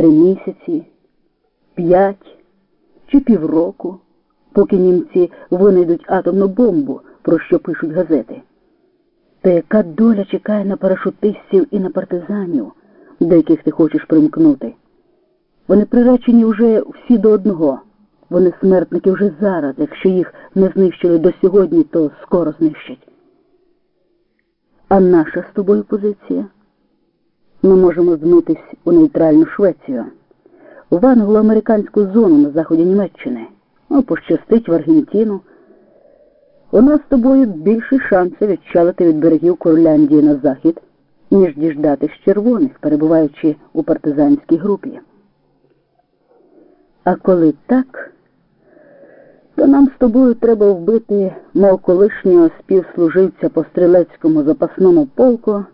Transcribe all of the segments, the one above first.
три місяці, п'ять чи півроку, поки німці винайдуть атомну бомбу, про що пишуть газети. Та яка доля чекає на парашутистів і на партизанів, до яких ти хочеш примкнути? Вони приречені вже всі до одного. Вони смертники вже зараз, якщо їх не знищили до сьогодні, то скоро знищать. А наша з тобою позиція? Ми можемо змитись у нейтральну Швецію, в англо-американську зону на заході Німеччини, ну, пощастить в Аргентину. У нас з тобою більші шанси відчалити від берегів Курляндії на захід, ніж діждатись червоних, перебуваючи у партизанській групі. А коли так, то нам з тобою треба вбити мов колишнього співслуживця по стрілецькому запасному полку,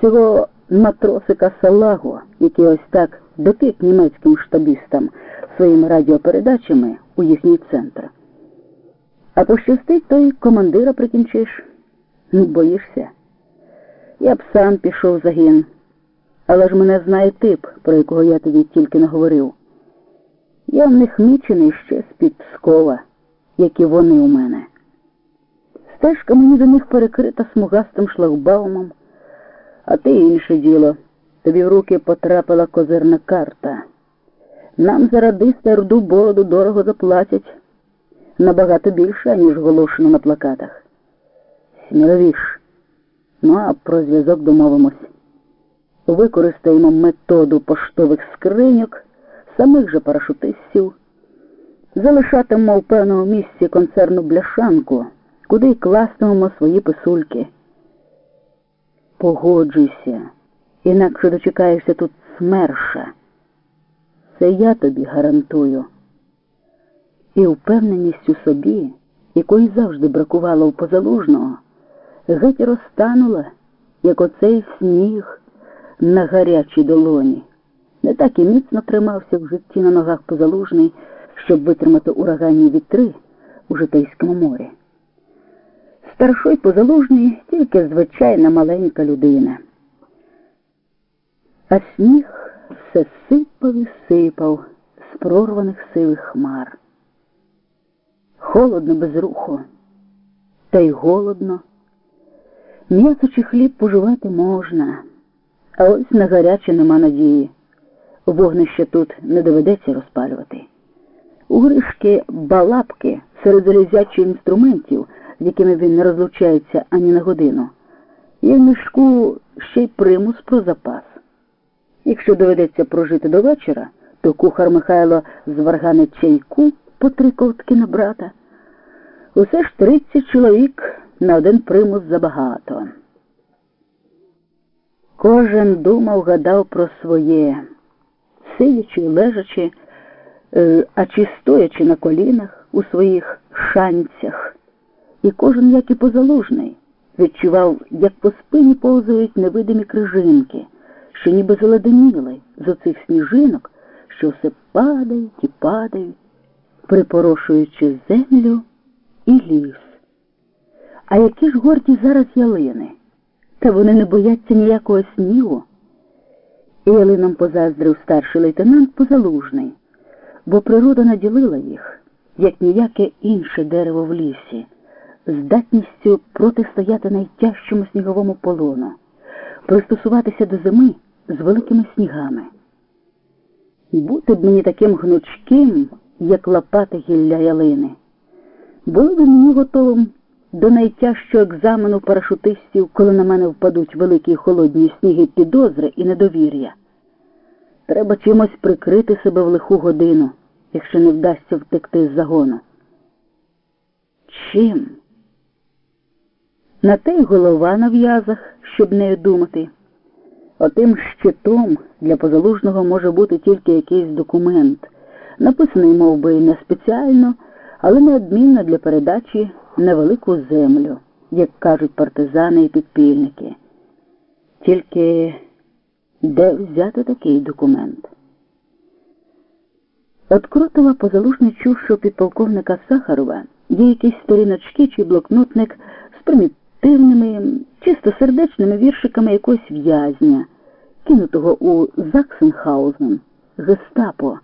цього матросика Салагу, який ось так допік німецьким штабістам своїми радіопередачами у їхній центр. А пощастить, то й командира прикінчиш. Не боїшся? Я б сам пішов загін, але ж мене знає тип, про якого я тобі тільки не говорив. Я в них мічений ще з-під Пскова, як і вони у мене. Стежка мені до них перекрита смугастим шлагбаумом, а ти інше діло. Тобі в руки потрапила козирна карта. Нам за радиста бороду дорого заплатять набагато більше, ніж оголошено на плакатах. Сміловіш. Ну а про зв'язок домовимось. Використаємо методу поштових скриньок, самих же парашутистів, залишатимемо в певному місці концерну бляшанку, куди й кластимемо свої писульки. Погоджуйся, інакше дочекаєшся тут смерша. Це я тобі гарантую. І впевненість у собі, якої завжди бракувало у позалужного, геть розтанула, як оцей сніг на гарячій долоні. Не так і міцно тримався в житті на ногах позалужний, щоб витримати ураганні вітри у Житейському морі. Старшой позалужний тільки звичайна маленька людина. А сніг все сипав і сипав з прорваних сивих хмар. Холодно без руху, та й голодно. М'ясо чи хліб поживати можна, а ось на гаряче нема надії. Вогнище тут не доведеться розпалювати. У Гришки балапки серед залізячих інструментів, з якими він не розлучається ані на годину, є в мішку ще й примус про запас. Якщо доведеться прожити до вечора, то кухар Михайло зварганить чайку по три ковтки на брата. Усе ж тридцять чоловік на один примус забагато. Кожен думав, гадав про своє, сидячи, лежачи, е, а чи стоячи на колінах у своїх шанцях. І кожен, як і позалужний, відчував, як по спині повзають невидимі крижинки, що ніби заледеніли з оцих сніжинок, що все падають і падають, припорошуючи землю і ліс. А які ж горді зараз ялини? Та вони не бояться ніякого снігу. І ялинам позаздрив старший лейтенант Позалужний, бо природа наділила їх, як ніяке інше дерево в лісі, здатністю протистояти найтяжчому сніговому полону, пристосуватися до зими з великими снігами. Бути б мені таким гнучким, як лопати гілля ялини, було б мені готовим до найтяжчого екзамену парашутистів, коли на мене впадуть великі холодні сніги підозри і недовір'я. Треба чимось прикрити себе в лиху годину, якщо не вдасться втекти з загону. Чим? На те й голова на в'язах, щоб нею думати. Отим щитом для позалужного може бути тільки якийсь документ, написаний мов би, не спеціально, але неодмінно для передачі на велику землю, як кажуть партизани і підпільники. Тільки де взяти такий документ? От Кротова позалужний чув, що підполковника Сахарова є якісь сторіночки чи блокнотник з примітивними, чистосердечними віршиками якогось в'язня, кинутого у Заксенхаузен гестапо.